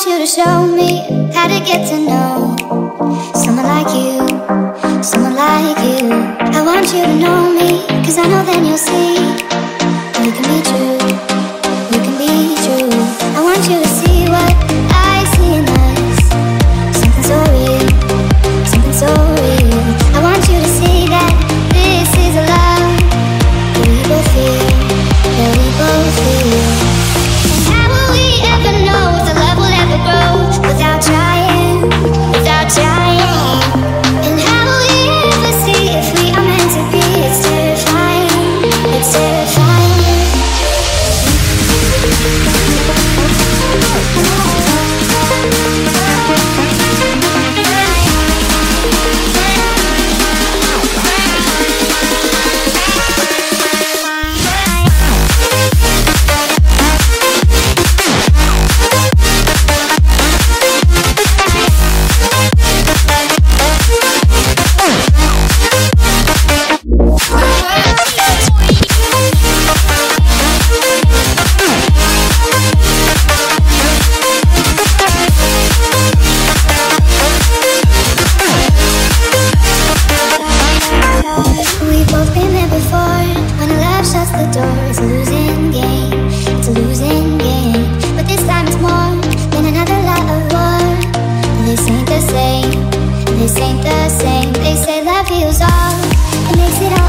want you to show me how to get to know someone like you, someone like you. I want you to know me, cause I know then you'll see. this ain't the same They say that feels all. It makes it